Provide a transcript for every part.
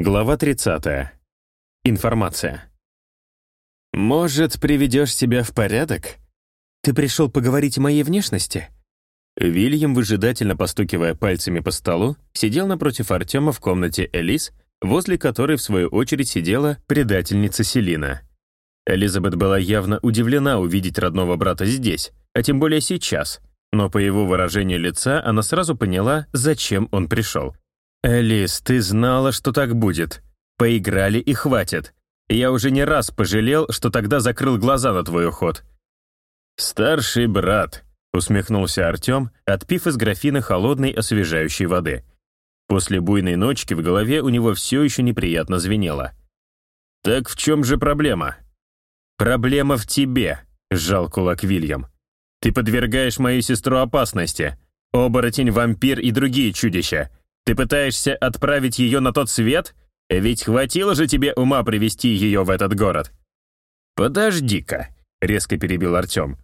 Глава 30. Информация. «Может, приведешь себя в порядок? Ты пришел поговорить о моей внешности?» Вильям, выжидательно постукивая пальцами по столу, сидел напротив Артема в комнате Элис, возле которой, в свою очередь, сидела предательница Селина. Элизабет была явно удивлена увидеть родного брата здесь, а тем более сейчас, но по его выражению лица она сразу поняла, зачем он пришел — «Элис, ты знала, что так будет. Поиграли и хватит. Я уже не раз пожалел, что тогда закрыл глаза на твой уход». «Старший брат», — усмехнулся Артем, отпив из графина холодной освежающей воды. После буйной ночки в голове у него все еще неприятно звенело. «Так в чем же проблема?» «Проблема в тебе», — сжал кулак Вильям. «Ты подвергаешь мою сестру опасности. Оборотень, вампир и другие чудища. Ты пытаешься отправить ее на тот свет? Ведь хватило же тебе ума привести ее в этот город». «Подожди-ка», — резко перебил Артем.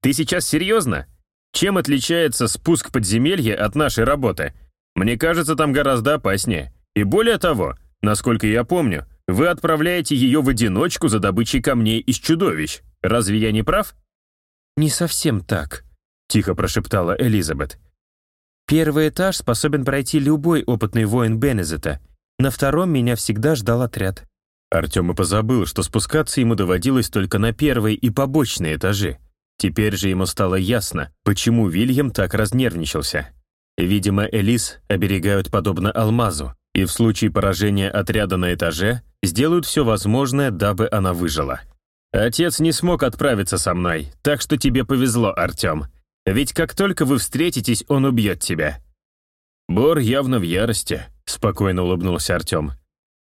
«Ты сейчас серьезно? Чем отличается спуск подземелья от нашей работы? Мне кажется, там гораздо опаснее. И более того, насколько я помню, вы отправляете ее в одиночку за добычей камней из чудовищ. Разве я не прав?» «Не совсем так», — тихо прошептала Элизабет. Первый этаж способен пройти любой опытный воин Беннезета. На втором меня всегда ждал отряд. Артем и позабыл, что спускаться ему доводилось только на первые и побочные этажи. Теперь же ему стало ясно, почему Вильям так разнервничался. Видимо, Элис оберегают подобно алмазу, и в случае поражения отряда на этаже сделают все возможное, дабы она выжила. «Отец не смог отправиться со мной, так что тебе повезло, Артем. Ведь как только вы встретитесь, он убьет тебя». «Бор явно в ярости», — спокойно улыбнулся Артем.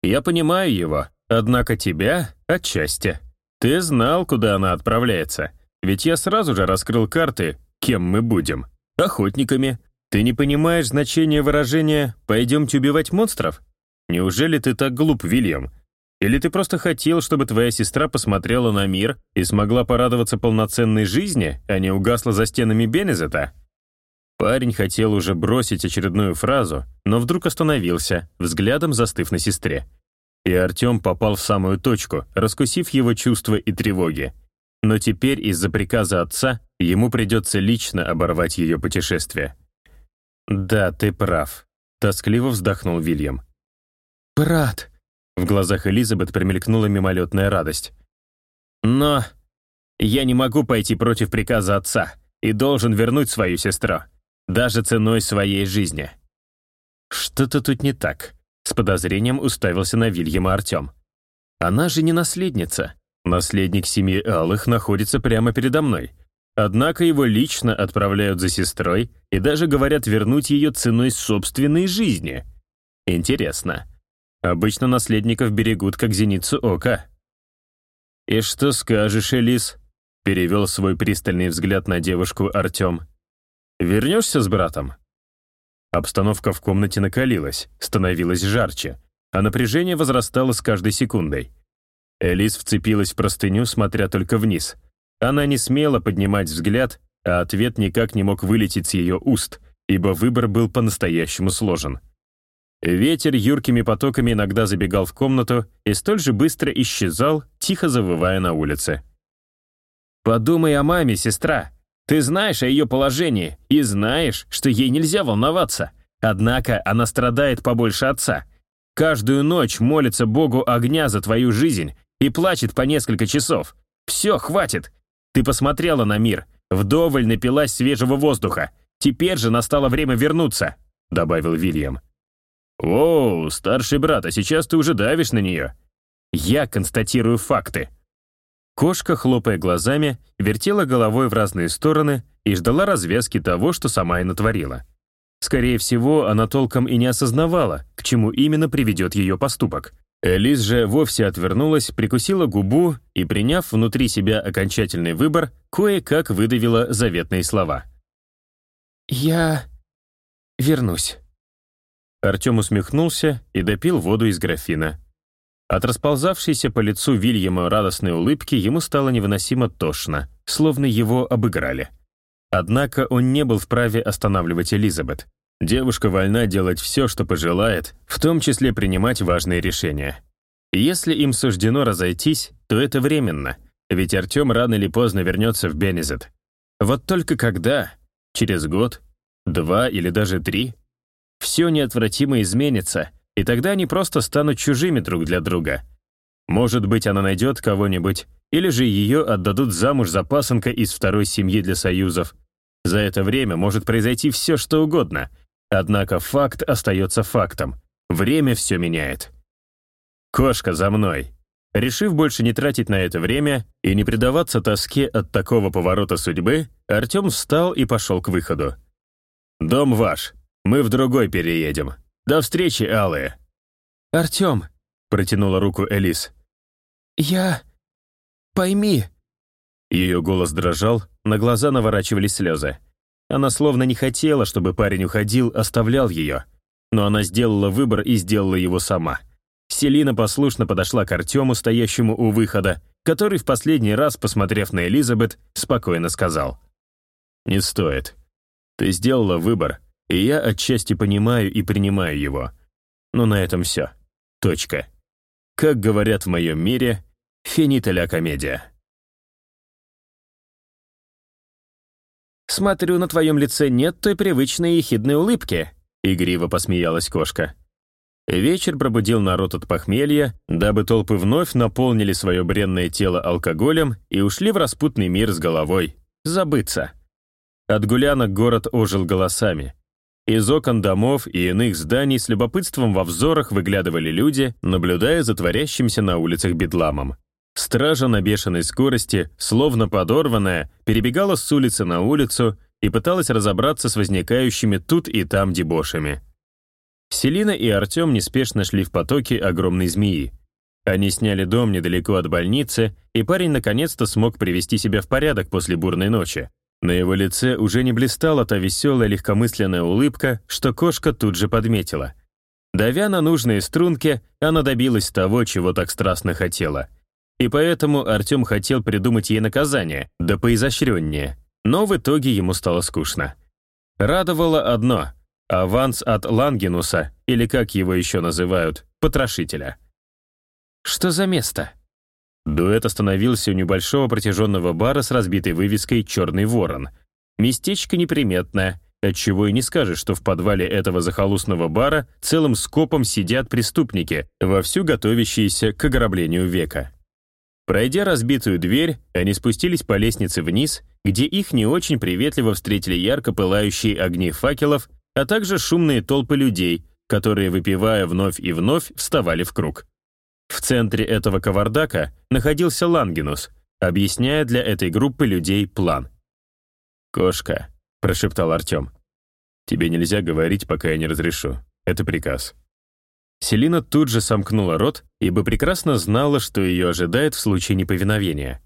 «Я понимаю его, однако тебя — отчасти. Ты знал, куда она отправляется, ведь я сразу же раскрыл карты, кем мы будем. Охотниками. Ты не понимаешь значения выражения «пойдемте убивать монстров»? Неужели ты так глуп, Вильям? Или ты просто хотел, чтобы твоя сестра посмотрела на мир и смогла порадоваться полноценной жизни, а не угасла за стенами Бенезета?» Парень хотел уже бросить очередную фразу, но вдруг остановился, взглядом застыв на сестре. И Артем попал в самую точку, раскусив его чувства и тревоги. Но теперь из-за приказа отца ему придется лично оборвать ее путешествие. «Да, ты прав», — тоскливо вздохнул Вильям. «Брат», в глазах Элизабет промелькнула мимолетная радость. «Но я не могу пойти против приказа отца и должен вернуть свою сестру, даже ценой своей жизни». «Что-то тут не так», — с подозрением уставился на Вильяма Артем. «Она же не наследница. Наследник семьи Алых находится прямо передо мной. Однако его лично отправляют за сестрой и даже говорят вернуть ее ценой собственной жизни. Интересно, Обычно наследников берегут, как зеницу ока. «И что скажешь, Элис?» — перевел свой пристальный взгляд на девушку Артем. «Вернешься с братом?» Обстановка в комнате накалилась, становилась жарче, а напряжение возрастало с каждой секундой. Элис вцепилась в простыню, смотря только вниз. Она не смела поднимать взгляд, а ответ никак не мог вылететь с ее уст, ибо выбор был по-настоящему сложен — Ветер юркими потоками иногда забегал в комнату и столь же быстро исчезал, тихо завывая на улице. «Подумай о маме, сестра. Ты знаешь о ее положении и знаешь, что ей нельзя волноваться. Однако она страдает побольше отца. Каждую ночь молится Богу огня за твою жизнь и плачет по несколько часов. Все, хватит. Ты посмотрела на мир, вдоволь напилась свежего воздуха. Теперь же настало время вернуться», — добавил Вильям. «Оу, старший брат, а сейчас ты уже давишь на нее». «Я констатирую факты». Кошка, хлопая глазами, вертела головой в разные стороны и ждала развязки того, что сама и натворила. Скорее всего, она толком и не осознавала, к чему именно приведет ее поступок. Элис же вовсе отвернулась, прикусила губу и, приняв внутри себя окончательный выбор, кое-как выдавила заветные слова. «Я вернусь». Артем усмехнулся и допил воду из графина. От расползавшейся по лицу Вильяма радостной улыбки ему стало невыносимо тошно, словно его обыграли. Однако он не был вправе останавливать Элизабет. Девушка вольна делать все, что пожелает, в том числе принимать важные решения. Если им суждено разойтись, то это временно, ведь Артем рано или поздно вернется в Бенезет. Вот только когда? Через год? Два или даже три? Все неотвратимо изменится, и тогда они просто станут чужими друг для друга. Может быть, она найдет кого-нибудь, или же ее отдадут замуж за пасынка из второй семьи для союзов. За это время может произойти все, что угодно — Однако факт остается фактом. Время все меняет. «Кошка, за мной!» Решив больше не тратить на это время и не предаваться тоске от такого поворота судьбы, Артем встал и пошел к выходу. «Дом ваш. Мы в другой переедем. До встречи, алые!» «Артем!» — протянула руку Элис. «Я... пойми...» Ее голос дрожал, на глаза наворачивались слезы. Она словно не хотела, чтобы парень уходил, оставлял ее. Но она сделала выбор и сделала его сама. Селина послушно подошла к Артему, стоящему у выхода, который в последний раз, посмотрев на Элизабет, спокойно сказал. «Не стоит. Ты сделала выбор, и я отчасти понимаю и принимаю его. Но на этом все. Точка. Как говорят в моем мире, финита комедия». «Смотрю, на твоем лице нет той привычной ехидной улыбки», — игриво посмеялась кошка. Вечер пробудил народ от похмелья, дабы толпы вновь наполнили свое бренное тело алкоголем и ушли в распутный мир с головой. Забыться. От гулянок город ожил голосами. Из окон домов и иных зданий с любопытством во взорах выглядывали люди, наблюдая за творящимся на улицах бедламом. Стража на бешеной скорости, словно подорванная, перебегала с улицы на улицу и пыталась разобраться с возникающими тут и там дебошами. Селина и Артем неспешно шли в потоке огромной змеи. Они сняли дом недалеко от больницы, и парень наконец-то смог привести себя в порядок после бурной ночи. На его лице уже не блистала та веселая легкомысленная улыбка, что кошка тут же подметила. Давя на нужные струнки, она добилась того, чего так страстно хотела — и поэтому Артем хотел придумать ей наказание, да поизощреннее. Но в итоге ему стало скучно. Радовало одно — аванс от Лангенуса, или как его еще называют, потрошителя. «Что за место?» Дуэт остановился у небольшого протяженного бара с разбитой вывеской «Черный ворон». Местечко неприметное, отчего и не скажешь, что в подвале этого захолустного бара целым скопом сидят преступники, вовсю готовящиеся к ограблению века. Пройдя разбитую дверь, они спустились по лестнице вниз, где их не очень приветливо встретили ярко пылающие огни факелов, а также шумные толпы людей, которые, выпивая вновь и вновь, вставали в круг. В центре этого кавардака находился Лангенус, объясняя для этой группы людей план. «Кошка», — прошептал Артем, — «тебе нельзя говорить, пока я не разрешу. Это приказ». Селина тут же сомкнула рот, ибо прекрасно знала, что ее ожидает в случае неповиновения.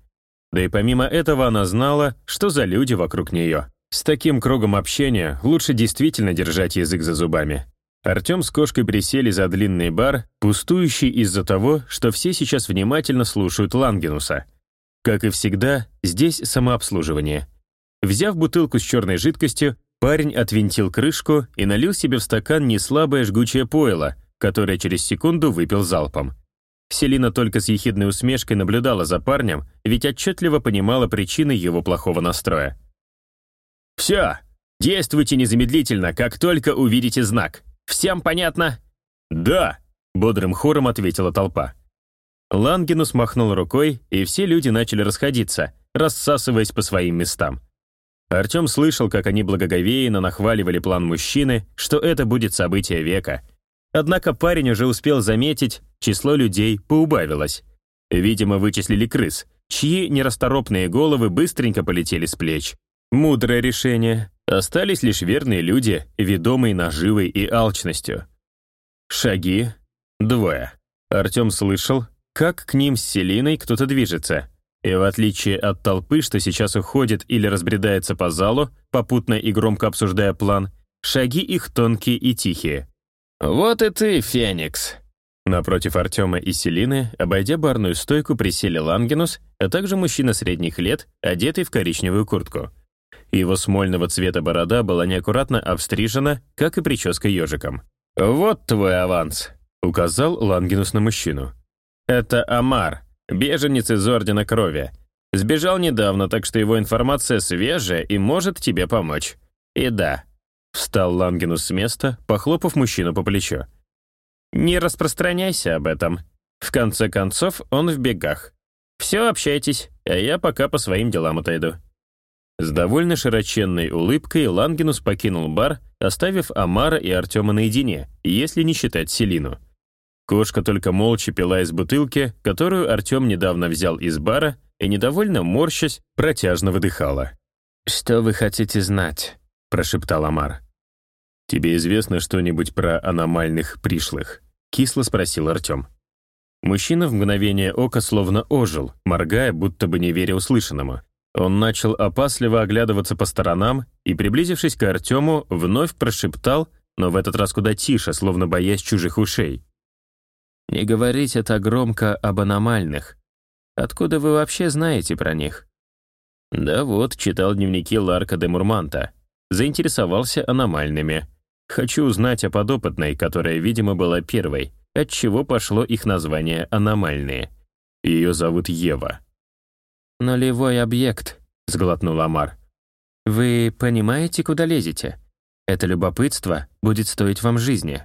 Да и помимо этого она знала, что за люди вокруг нее. С таким кругом общения лучше действительно держать язык за зубами. Артем с кошкой присели за длинный бар, пустующий из-за того, что все сейчас внимательно слушают Лангенуса. Как и всегда, здесь самообслуживание. Взяв бутылку с черной жидкостью, парень отвинтил крышку и налил себе в стакан неслабое жгучее пойло — которое через секунду выпил залпом. Селина только с ехидной усмешкой наблюдала за парнем, ведь отчетливо понимала причины его плохого настроя. «Все, действуйте незамедлительно, как только увидите знак. Всем понятно?» «Да», — бодрым хором ответила толпа. Лангенус махнул рукой, и все люди начали расходиться, рассасываясь по своим местам. Артем слышал, как они благоговейно нахваливали план мужчины, что это будет событие века — Однако парень уже успел заметить, число людей поубавилось. Видимо, вычислили крыс, чьи нерасторопные головы быстренько полетели с плеч. Мудрое решение. Остались лишь верные люди, ведомые наживой и алчностью. Шаги. Двое. Артем слышал, как к ним с Селиной кто-то движется. И в отличие от толпы, что сейчас уходит или разбредается по залу, попутно и громко обсуждая план, шаги их тонкие и тихие. «Вот и ты, Феникс!» Напротив Артема и Селины, обойдя барную стойку, присели Лангенус, а также мужчина средних лет, одетый в коричневую куртку. Его смольного цвета борода была неаккуратно обстрижена, как и прическа ежиком. «Вот твой аванс», — указал Лангинус на мужчину. «Это Амар, беженец из Ордена Крови. Сбежал недавно, так что его информация свежая и может тебе помочь. И да». Встал Лангинус с места, похлопав мужчину по плечу. «Не распространяйся об этом. В конце концов, он в бегах. Все, общайтесь, а я пока по своим делам отойду». С довольно широченной улыбкой Лангинус покинул бар, оставив Амара и Артема наедине, если не считать Селину. Кошка только молча пила из бутылки, которую Артем недавно взял из бара, и, недовольно морщась, протяжно выдыхала. «Что вы хотите знать?» — прошептал Амар. «Тебе известно что-нибудь про аномальных пришлых?» — кисло спросил Артем. Мужчина в мгновение ока словно ожил, моргая, будто бы не веря услышанному. Он начал опасливо оглядываться по сторонам и, приблизившись к Артему, вновь прошептал, но в этот раз куда тише, словно боясь чужих ушей. «Не говорите так громко об аномальных. Откуда вы вообще знаете про них?» «Да вот, читал дневники Ларка де Мурманта. Заинтересовался аномальными. Хочу узнать о подопытной, которая, видимо, была первой, от чего пошло их название «аномальные». Ее зовут Ева. «Нулевой объект», — сглотнул Амар. «Вы понимаете, куда лезете? Это любопытство будет стоить вам жизни».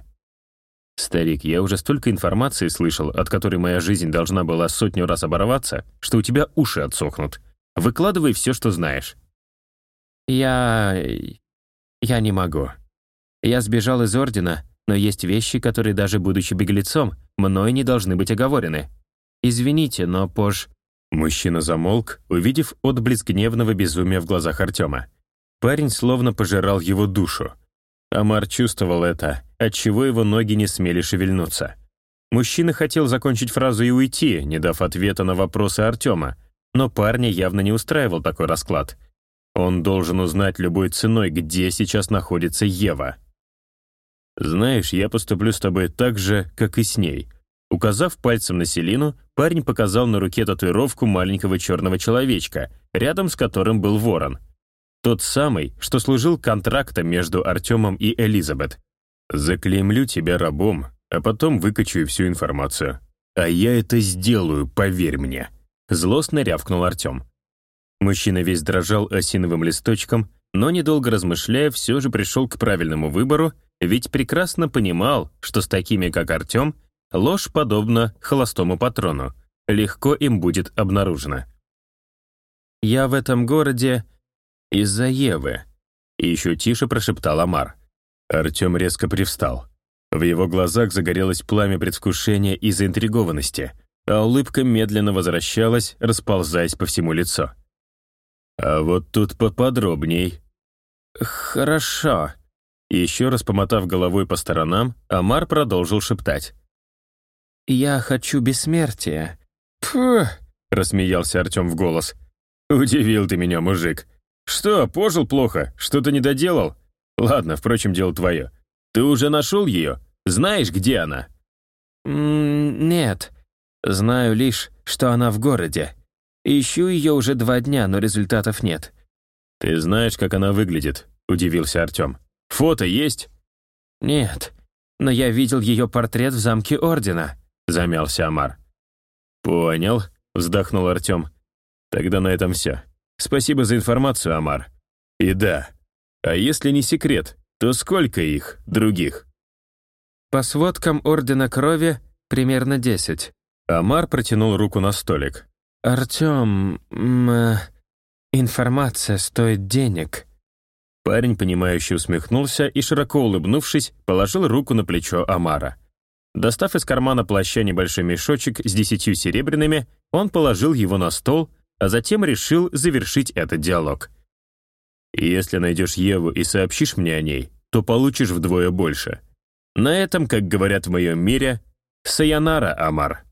«Старик, я уже столько информации слышал, от которой моя жизнь должна была сотню раз оборваться, что у тебя уши отсохнут. Выкладывай все, что знаешь». «Я... я не могу. Я сбежал из Ордена, но есть вещи, которые даже будучи беглецом, мной не должны быть оговорены. Извините, но позже Мужчина замолк, увидев отблеск гневного безумия в глазах Артема. Парень словно пожирал его душу. Амар чувствовал это, отчего его ноги не смели шевельнуться. Мужчина хотел закончить фразу и уйти, не дав ответа на вопросы Артема, но парня явно не устраивал такой расклад. Он должен узнать любой ценой, где сейчас находится Ева. «Знаешь, я поступлю с тобой так же, как и с ней», Указав пальцем на Селину, парень показал на руке татуировку маленького черного человечка, рядом с которым был ворон. Тот самый, что служил контрактом между Артемом и Элизабет. «Заклеймлю тебя рабом, а потом выкачаю всю информацию. А я это сделаю, поверь мне», — злостно рявкнул Артем. Мужчина весь дрожал осиновым листочком, но, недолго размышляя, все же пришел к правильному выбору, ведь прекрасно понимал, что с такими, как Артем, Ложь подобна холостому патрону. Легко им будет обнаружена. «Я в этом городе из-за Евы», — еще тише прошептал Амар. Артем резко привстал. В его глазах загорелось пламя предвкушения и заинтригованности, а улыбка медленно возвращалась, расползаясь по всему лицу. «А вот тут поподробней». «Хорошо». Еще раз помотав головой по сторонам, Амар продолжил шептать. «Я хочу бессмертия». «Пф!» — рассмеялся Артем в голос. «Удивил ты меня, мужик. Что, пожил плохо? Что-то не доделал? Ладно, впрочем, дело твое. Ты уже нашел ее? Знаешь, где она?» «Нет. Знаю лишь, что она в городе. Ищу ее уже два дня, но результатов нет». «Ты знаешь, как она выглядит?» — удивился Артем. «Фото есть?» «Нет, но я видел ее портрет в замке Ордена». — замялся Амар. «Понял», — вздохнул Артем. «Тогда на этом все. Спасибо за информацию, Амар. И да, а если не секрет, то сколько их, других?» «По сводкам Ордена Крови, примерно десять». Амар протянул руку на столик. «Артем, э, информация стоит денег». Парень, понимающе усмехнулся и, широко улыбнувшись, положил руку на плечо Амара. Достав из кармана плаща небольшой мешочек с десятью серебряными, он положил его на стол, а затем решил завершить этот диалог. «Если найдешь Еву и сообщишь мне о ней, то получишь вдвое больше. На этом, как говорят в моем мире, «Сайонара, Амар».